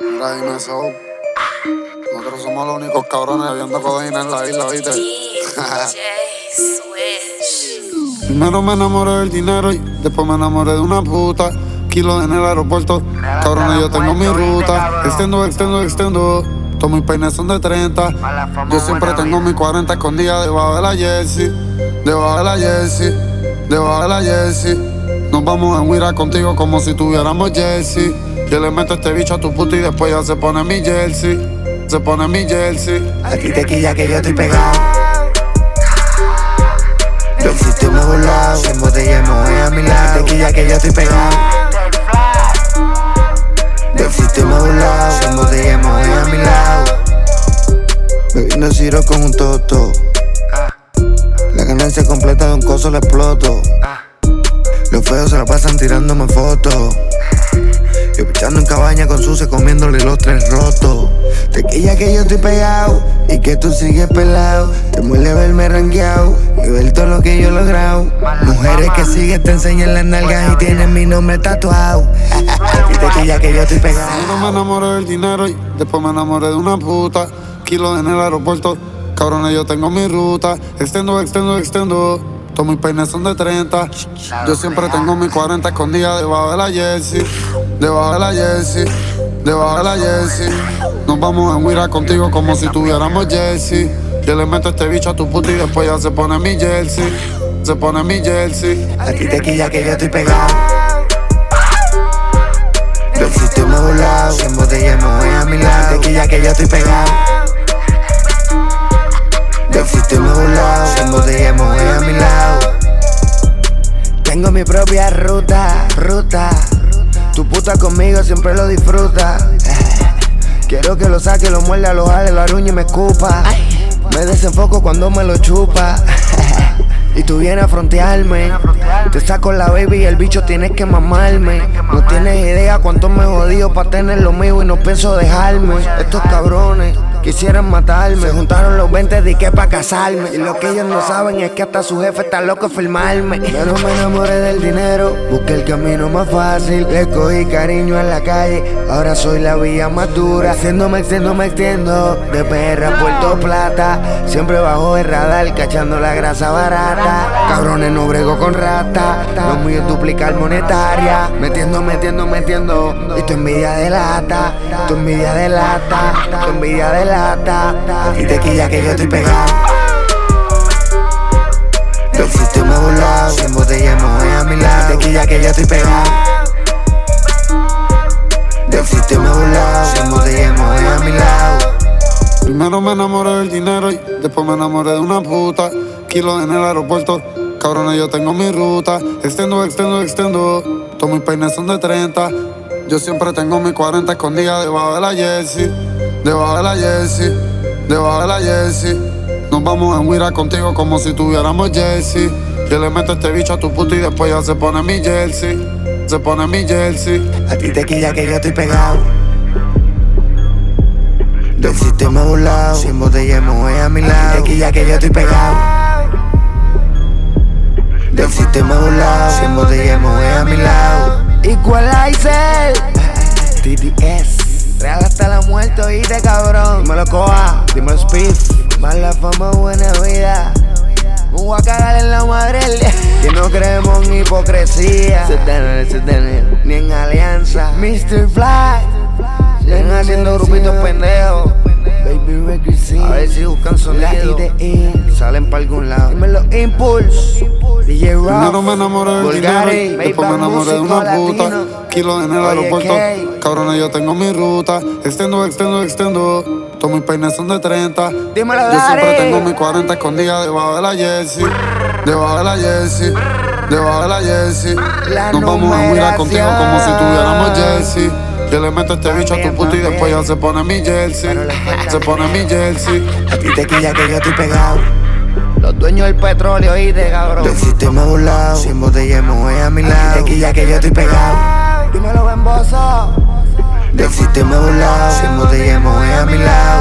Mira, dime eso. Nosotros somos los únicos cabrones bebiendo codeína en la isla, ¿viste? Primero me enamoré del dinero y después me enamoré de una puta. Kilo en el aeropuerto, cabrones, yo tengo mi ruta. Extendo, extendo, extendo. Todos mis peines son de 30. Yo siempre tengo mi 40 escondida debajo de la jersey. Debajo de la jersey. Debajo de la jersey. Nos vamos a huir contigo como si tuviéramos jersey. Yo le meto este bicho a tu puta y después ya se pone mi jersey. Se pone mi jersey. A ti te quilla que yo estoy pegado. Del sistema volado, en botella me voy a mi lado. Te quilla que yo estoy pegado. Del sistema volado, en botella me voy a mi lado. Bebiendo ciro con un toto. La ganancia completa de un coso la exploto. Los feos se la pasan tirándome fotos. Yo pichando en cabaña con suce comiéndole los tres rotos. Tequilla que yo estoy pegado y que tú sigues pelado. Te muele verme rangueado y ver todo lo que yo he logrado. Mujeres que siguen te enseñan las nalgas y tienen mi nombre tatuado. y tequilla que yo estoy pegado. Primero me enamoré del dinero y después me enamoré de una puta. Kilo en el aeropuerto, cabrones, yo tengo mi ruta. Extendo, extendo, extendo. Todos mis peines son de 30. Yo siempre tengo mi 40 escondida debajo de la jersey. Debajo de la jersey. Debajo de la jersey. Nos vamos a huir contigo como si tuviéramos jersey. Yo le meto este bicho a tu puta y después ya se pone mi jersey. Se pone mi jersey. A ti te quilla que yo estoy pegado. Del sistema volado, en botella me voy a mi lado. Te quilla que yo estoy pegado. Mi propia ruta, ruta. Tu puta conmigo siempre lo disfruta. Quiero que lo saque, lo muerde, lo jale, lo aruñe y me escupa. Me desenfoco cuando me lo chupa. Y tú vienes a frontearme. Te saco la baby y el bicho tienes que mamarme. No tienes idea cuánto me jodido para tener lo mío y no pienso dejarme. Estos cabrones quisieran matarme. Se juntaron los 20 de que pa' casarme. Y lo que ellos no saben es que hasta su jefe está loco de firmarme. Pero me enamoré del dinero, busqué el camino más fácil. Le cogí cariño en la calle, ahora soy la vía más dura. Extiendo, me extiendo, me extiendo. De perra a Puerto Plata, siempre bajo el radar, cachando la grasa barata. Cabrones, no brego con rata. Lo mío es duplicar monetaria. Metiendo, metiendo, metiendo. Y tu envidia de lata. Tu envidia de lata. Tu envidia de Y te quilla que yo estoy pegado. Del sistema volado. En botella a mi lado. Te quilla que yo estoy pegado. Del sistema volado. En botella a mi lado. Primero me enamoré del dinero y después me enamoré de una puta. Kilo en el aeropuerto, cabrones, yo tengo mi ruta. Extendo, extendo, extendo. Todos mis peines son de 30. Yo siempre tengo mi 40 escondida debajo de la jersey. Debajo de la jersey. Debajo de la jersey. Nos vamos a huir contigo como si tuviéramos jersey. Yo le meto este bicho a tu puta y después ya se pone mi jersey. Se pone mi jersey. A ti te quilla que yo estoy pegado. Del sistema volado, sin botella me voy a mi lado. Te quilla que yo estoy pegado. Del sistema volado, sin botella me voy a mi lado. La oíste cabrón. Dímelo coa, dímelo speed, mala fama, buena vida. A cagar en la madre Que no creemos en hipocresía. Se tiene, se tiene, Ni en alianza. Mr. Fly. Siguen haciendo grupitos pendejos. Baby Records A ver si buscan sonido. Salen pa' algún lado. Dímelo Impulse. DJ Primero Rock me enamoré del Bulgari, dinero, después me enamoré de una puta. Latino. Kilo en el Oye, aeropuerto, Kay. cabrones, yo tengo mi ruta. Extendo, extendo, extendo. Todos mis peines son de 30. Dímelo, Yo siempre tengo mi 40 escondida debajo de la jersey. Debajo de la jersey. Debajo de la jersey. La Nos vamos a mirar contigo como si tuviéramos jersey. Yo le meto este bicho a tu puta y después ya se pone mi jersey. Se pone mi jersey. A ti te quilla que yo estoy pegado Los dueños del petróleo, oíste, cabrón. Del sistema volado Sin botella voy a mi lado A ti te quilla que yo estoy pegado Dímelo, bemboso. Del sistema volado Sin botella me voy a mi lado